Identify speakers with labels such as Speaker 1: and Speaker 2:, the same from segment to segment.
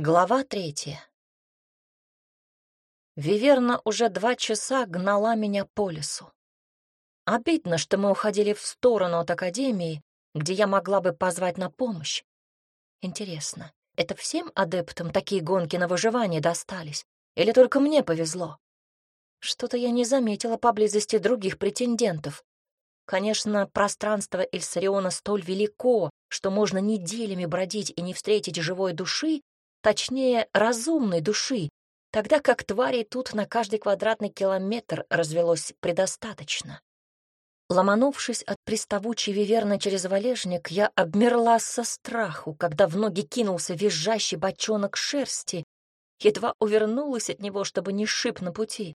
Speaker 1: Глава третья. Виверна уже два часа гнала меня по лесу. Обидно, что мы уходили в сторону от Академии, где я могла бы позвать на помощь. Интересно, это всем адептам такие гонки на выживание достались? Или только мне повезло? Что-то я не заметила поблизости других претендентов. Конечно, пространство Эльсариона столь велико, что можно неделями бродить и не встретить живой души, точнее, разумной души, тогда как тварей тут на каждый квадратный километр развелось предостаточно. Ломанувшись от приставучей виверны через валежник, я обмерла со страху, когда в ноги кинулся визжащий бочонок шерсти, едва увернулась от него, чтобы не шип на пути.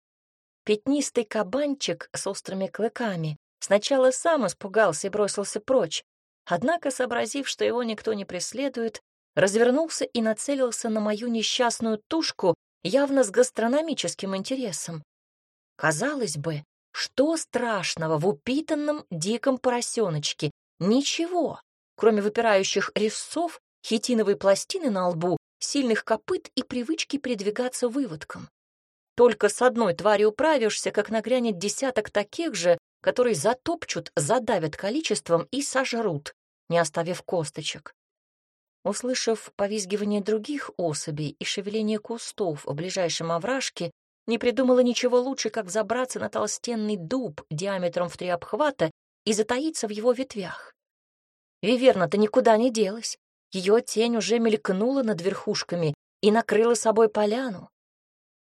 Speaker 1: Пятнистый кабанчик с острыми клыками сначала сам испугался и бросился прочь, однако, сообразив, что его никто не преследует, развернулся и нацелился на мою несчастную тушку явно с гастрономическим интересом. Казалось бы, что страшного в упитанном диком поросеночке? Ничего, кроме выпирающих резцов, хитиновой пластины на лбу, сильных копыт и привычки передвигаться выводком. Только с одной тварью управишься, как нагрянет десяток таких же, которые затопчут, задавят количеством и сожрут, не оставив косточек. Услышав повизгивание других особей и шевеление кустов в ближайшем овражке, не придумала ничего лучше, как забраться на толстенный дуб диаметром в три обхвата и затаиться в его ветвях. Виверна-то никуда не делась. Ее тень уже мелькнула над верхушками и накрыла собой поляну.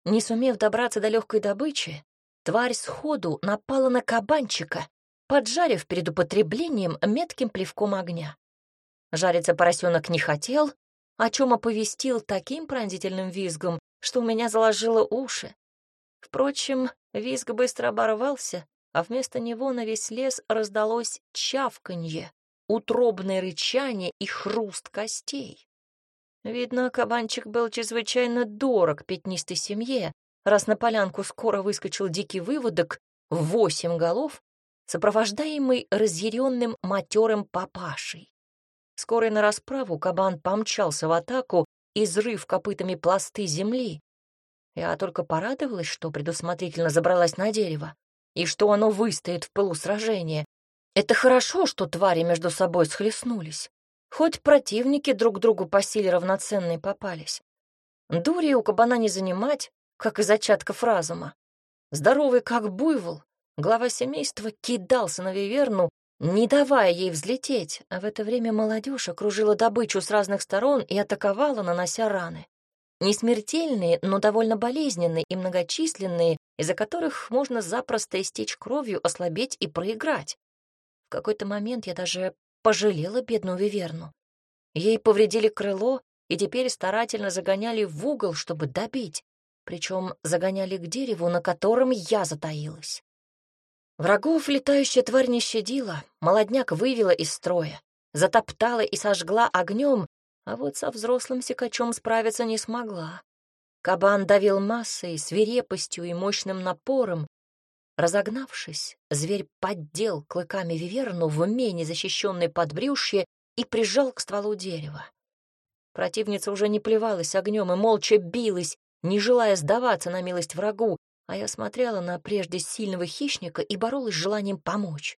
Speaker 1: Не сумев добраться до легкой добычи, тварь сходу напала на кабанчика, поджарив перед употреблением метким плевком огня. Жариться поросенок не хотел, о чем оповестил таким пронзительным визгом, что у меня заложило уши. Впрочем, визг быстро оборвался, а вместо него на весь лес раздалось чавканье, утробное рычание и хруст костей. Видно, кабанчик был чрезвычайно дорог пятнистой семье, раз на полянку скоро выскочил дикий выводок восемь голов, сопровождаемый разъяренным матерым папашей. Скорый на расправу кабан помчался в атаку, изрыв копытами пласты земли. Я только порадовалась, что предусмотрительно забралась на дерево, и что оно выстоит в пылу сражения. Это хорошо, что твари между собой схлестнулись. Хоть противники друг другу по силе равноценные попались. Дури у кабана не занимать, как и зачатков разума. Здоровый как буйвол, глава семейства кидался на виверну, не давая ей взлететь, а в это время молодежь окружила добычу с разных сторон и атаковала, нанося раны. Не смертельные, но довольно болезненные и многочисленные, из-за которых можно запросто истечь кровью, ослабеть и проиграть. В какой-то момент я даже пожалела бедную Виверну. Ей повредили крыло и теперь старательно загоняли в угол, чтобы добить, причем загоняли к дереву, на котором я затаилась. Врагов летающая тварь не щадила, молодняк вывела из строя, затоптала и сожгла огнем, а вот со взрослым сикачом справиться не смогла. Кабан давил массой, свирепостью и мощным напором. Разогнавшись, зверь поддел клыками виверну в умении защищенной подбрюшье и прижал к стволу дерева. Противница уже не плевалась огнем и молча билась, не желая сдаваться на милость врагу, а я смотрела на прежде сильного хищника и боролась с желанием помочь.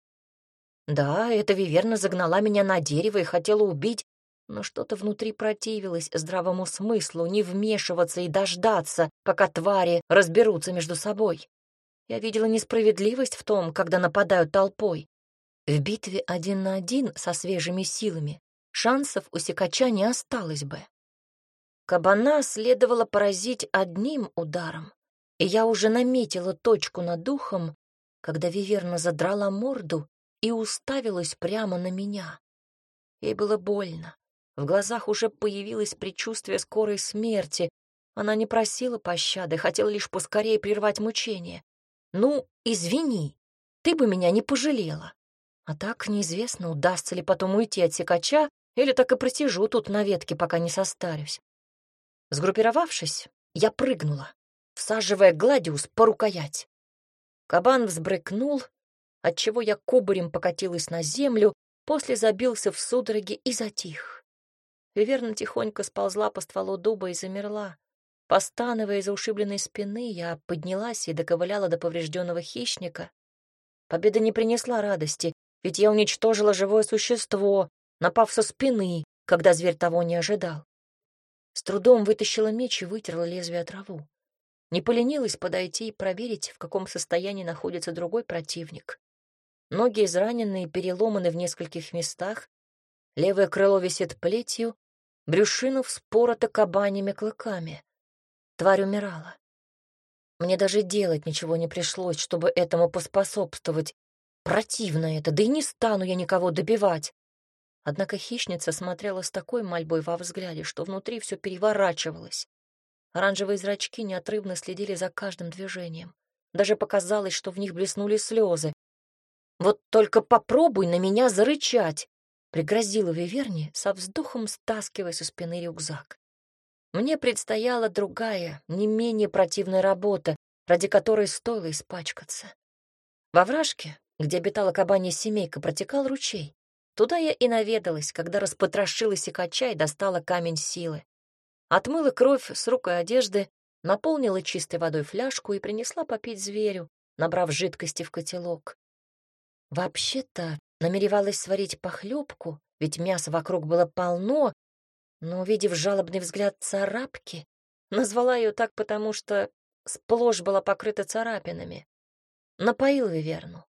Speaker 1: Да, эта виверна загнала меня на дерево и хотела убить, но что-то внутри противилось здравому смыслу не вмешиваться и дождаться, пока твари разберутся между собой. Я видела несправедливость в том, когда нападают толпой. В битве один на один со свежими силами шансов у секача не осталось бы. Кабана следовало поразить одним ударом, и я уже наметила точку над духом, когда Виверна задрала морду и уставилась прямо на меня. Ей было больно. В глазах уже появилось предчувствие скорой смерти. Она не просила пощады, хотела лишь поскорее прервать мучение. «Ну, извини, ты бы меня не пожалела. А так неизвестно, удастся ли потом уйти от секача, или так и просижу тут на ветке, пока не состарюсь». Сгруппировавшись, я прыгнула всаживая Гладиус по рукоять. Кабан взбрыкнул, отчего я кубарем покатилась на землю, после забился в судороге и затих. Виверна тихонько сползла по стволу дуба и замерла. Постановая из-за ушибленной спины, я поднялась и доковыляла до поврежденного хищника. Победа не принесла радости, ведь я уничтожила живое существо, напав со спины, когда зверь того не ожидал. С трудом вытащила меч и вытерла лезвие траву. Не поленилась подойти и проверить, в каком состоянии находится другой противник. Ноги изранены и переломаны в нескольких местах, левое крыло висит плетью, брюшину вспорота кабанями клыками. Тварь умирала. Мне даже делать ничего не пришлось, чтобы этому поспособствовать. Противно это, да и не стану я никого добивать. Однако хищница смотрела с такой мольбой во взгляде, что внутри все переворачивалось. Оранжевые зрачки неотрывно следили за каждым движением. Даже показалось, что в них блеснули слезы. «Вот только попробуй на меня зарычать!» — пригрозила Виверни, со вздохом стаскивая со спины рюкзак. Мне предстояла другая, не менее противная работа, ради которой стоило испачкаться. Во вражке, где обитала кабанья семейка, протекал ручей. Туда я и наведалась, когда распотрошила секача и достала камень силы. Отмыла кровь с рук и одежды, наполнила чистой водой фляжку и принесла попить зверю, набрав жидкости в котелок. Вообще-то намеревалась сварить похлебку, ведь мяса вокруг было полно, но, увидев жалобный взгляд царапки, назвала ее так, потому что сплошь была покрыта царапинами. Напоила Виверну.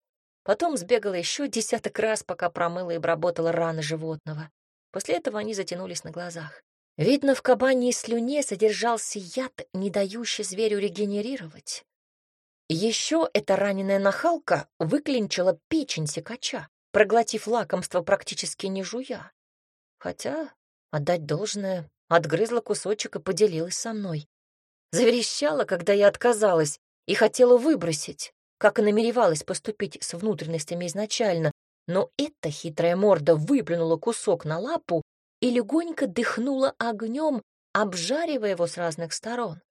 Speaker 1: Потом сбегала еще десяток раз, пока промыла и обработала раны животного. После этого они затянулись на глазах. Видно, в кабаньей слюне содержался яд, не дающий зверю регенерировать. Еще эта раненая нахалка выклинчила печень секача, проглотив лакомство практически не жуя. Хотя, отдать должное, отгрызла кусочек и поделилась со мной. Заверещала, когда я отказалась, и хотела выбросить, как и намеревалась поступить с внутренностями изначально, но эта хитрая морда выплюнула кусок на лапу и легонько дыхнула огнем, обжаривая его с разных сторон.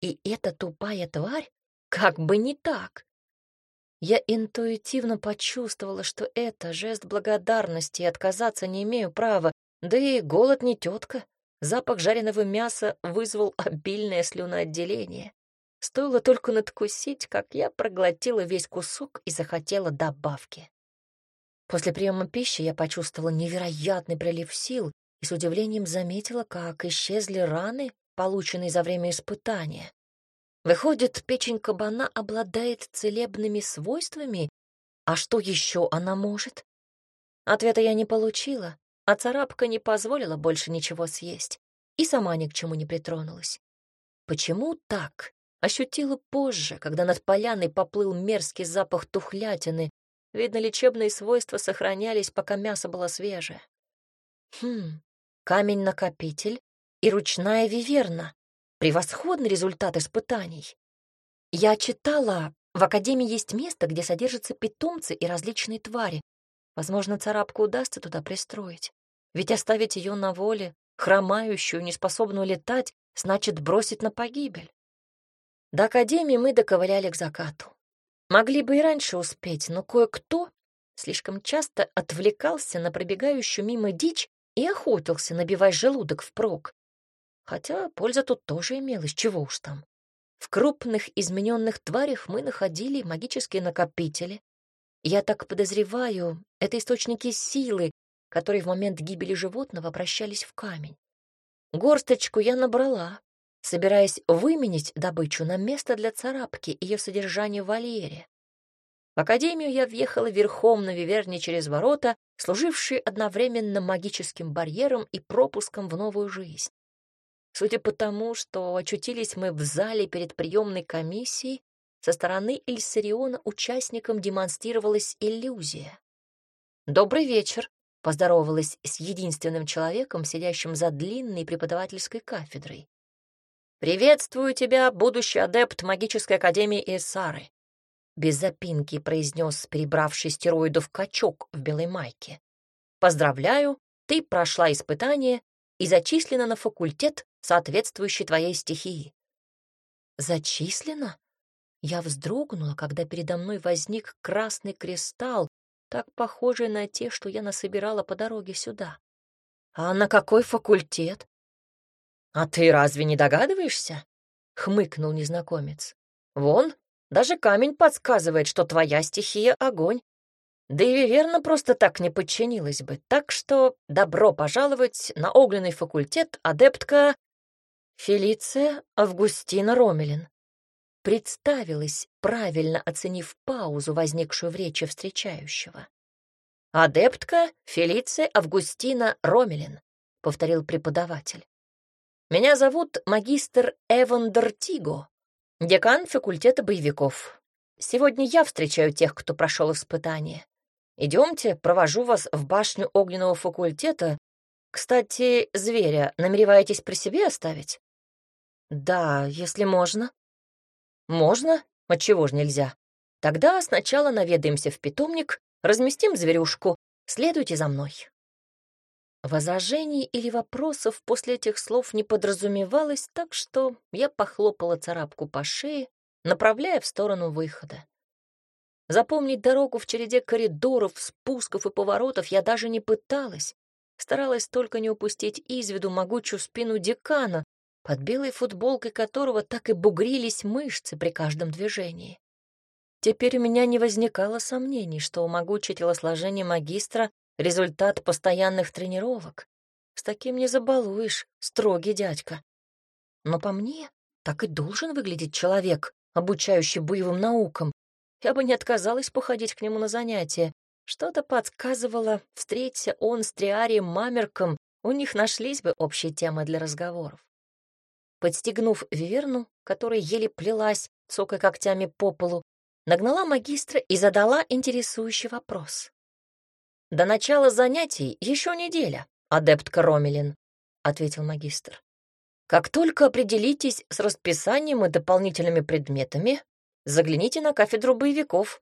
Speaker 1: И эта тупая тварь как бы не так. Я интуитивно почувствовала, что это жест благодарности, и отказаться не имею права, да и голод не тетка. Запах жареного мяса вызвал обильное слюноотделение. Стоило только надкусить, как я проглотила весь кусок и захотела добавки. После приема пищи я почувствовала невероятный прилив сил и с удивлением заметила, как исчезли раны, полученные за время испытания. Выходит, печень кабана обладает целебными свойствами? А что еще она может? Ответа я не получила, а царапка не позволила больше ничего съесть и сама ни к чему не притронулась. Почему так? Ощутила позже, когда над поляной поплыл мерзкий запах тухлятины, Видно, лечебные свойства сохранялись, пока мясо было свежее. Хм, камень-накопитель и ручная виверна. Превосходный результат испытаний. Я читала, в Академии есть место, где содержатся питомцы и различные твари. Возможно, царапку удастся туда пристроить. Ведь оставить ее на воле, хромающую, неспособную летать, значит бросить на погибель. До Академии мы доковыляли к закату. Могли бы и раньше успеть, но кое-кто слишком часто отвлекался на пробегающую мимо дичь и охотился, набивая желудок впрок. Хотя польза тут тоже имелась, чего уж там. В крупных измененных тварях мы находили магические накопители. Я так подозреваю, это источники силы, которые в момент гибели животного обращались в камень. Горсточку я набрала, собираясь выменить добычу на место для царапки и ее содержание в вольере. В академию я въехала верхом на виверне через ворота, служившие одновременно магическим барьером и пропуском в новую жизнь. Судя по тому, что очутились мы в зале перед приемной комиссией, со стороны Ильсариона участникам демонстрировалась иллюзия. «Добрый вечер», — поздоровалась с единственным человеком, сидящим за длинной преподавательской кафедрой. «Приветствую тебя, будущий адепт магической академии Эссары», без запинки произнес перебравший стероидов качок в белой майке. «Поздравляю, ты прошла испытание и зачислена на факультет, соответствующий твоей стихии». «Зачислена?» Я вздрогнула, когда передо мной возник красный кристалл, так похожий на те, что я насобирала по дороге сюда. А на какой факультет? А ты разве не догадываешься? Хмыкнул незнакомец. Вон, даже камень подсказывает, что твоя стихия — огонь. Да и верно просто так не подчинилась бы. Так что добро пожаловать на огненный факультет, адептка Фелиция Августина Ромелин. Представилась, правильно оценив паузу, возникшую в речи встречающего. «Адептка Фелиция Августина Ромелин», — повторил преподаватель. «Меня зовут магистр Эван Дортиго, декан факультета боевиков. Сегодня я встречаю тех, кто прошел испытание. Идемте, провожу вас в башню огненного факультета. Кстати, зверя намереваетесь при себе оставить? Да, если можно. Можно? Отчего ж нельзя? Тогда сначала наведаемся в питомник, разместим зверюшку. Следуйте за мной. Возражений или вопросов после этих слов не подразумевалось, так что я похлопала царапку по шее, направляя в сторону выхода. Запомнить дорогу в череде коридоров, спусков и поворотов я даже не пыталась. Старалась только не упустить из виду могучую спину декана, под белой футболкой которого так и бугрились мышцы при каждом движении. Теперь у меня не возникало сомнений, что могучее телосложение магистра — результат постоянных тренировок. С таким не забалуешь, строгий дядька. Но по мне так и должен выглядеть человек, обучающий боевым наукам, я бы не отказалась походить к нему на занятия. Что-то подсказывало, встреться он с Триарием Мамерком, у них нашлись бы общие темы для разговоров. Подстегнув Виверну, которая еле плелась, цокая когтями по полу, нагнала магистра и задала интересующий вопрос. «До начала занятий еще неделя, адептка Ромелин», — ответил магистр. «Как только определитесь с расписанием и дополнительными предметами, загляните на кафедру боевиков.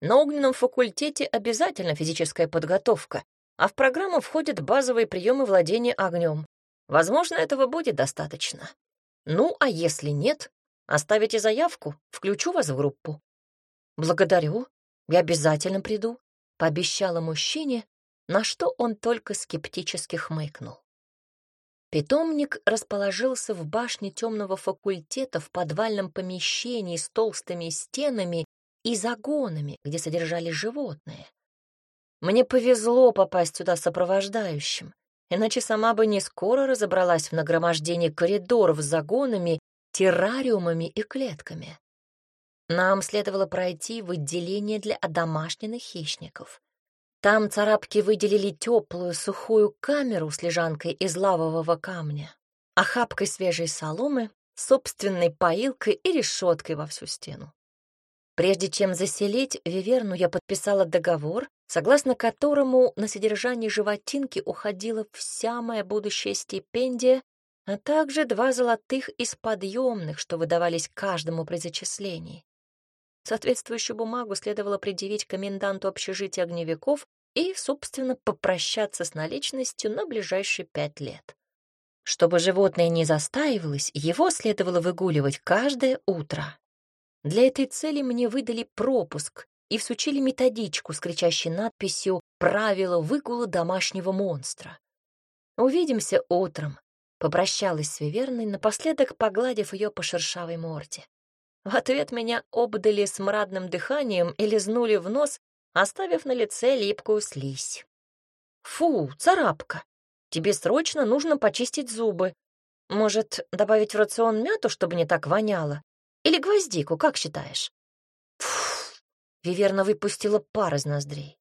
Speaker 1: На огненном факультете обязательно физическая подготовка, а в программу входят базовые приемы владения огнем. Возможно, этого будет достаточно. Ну, а если нет, оставите заявку, включу вас в группу. Благодарю, я обязательно приду, пообещала мужчине, на что он только скептически хмыкнул. Питомник расположился в башне темного факультета в подвальном помещении с толстыми стенами и загонами, где содержались животные. Мне повезло попасть сюда сопровождающим, иначе сама бы не скоро разобралась в нагромождении коридоров с загонами, террариумами и клетками. Нам следовало пройти в отделение для одомашненных хищников. Там царапки выделили теплую сухую камеру с лежанкой из лавового камня, охапкой свежей соломы, собственной поилкой и решеткой во всю стену. Прежде чем заселить Виверну, я подписала договор, согласно которому на содержание животинки уходила вся моя будущая стипендия, а также два золотых из подъемных, что выдавались каждому при зачислении. Соответствующую бумагу следовало предъявить коменданту общежития огневиков и, собственно, попрощаться с наличностью на ближайшие пять лет. Чтобы животное не застаивалось, его следовало выгуливать каждое утро. Для этой цели мне выдали пропуск и всучили методичку с кричащей надписью «Правила выгула домашнего монстра». «Увидимся утром», — попрощалась с Виверной, напоследок погладив ее по шершавой морде. В ответ меня обдали смрадным дыханием и лизнули в нос, оставив на лице липкую слизь. «Фу, царапка! Тебе срочно нужно почистить зубы. Может, добавить в рацион мяту, чтобы не так воняло? Или гвоздику, как считаешь?» Фу! Виверна выпустила пар из ноздрей.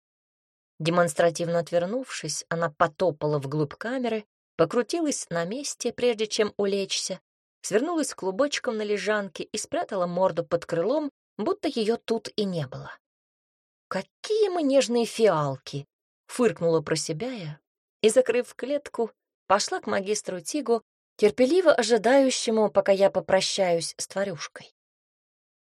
Speaker 1: Демонстративно отвернувшись, она потопала вглубь камеры, покрутилась на месте, прежде чем улечься, свернулась клубочком на лежанке и спрятала морду под крылом, будто ее тут и не было. «Какие мы нежные фиалки!» — фыркнула про себя я и, закрыв клетку, пошла к магистру Тигу, терпеливо ожидающему, пока я попрощаюсь с тварюшкой.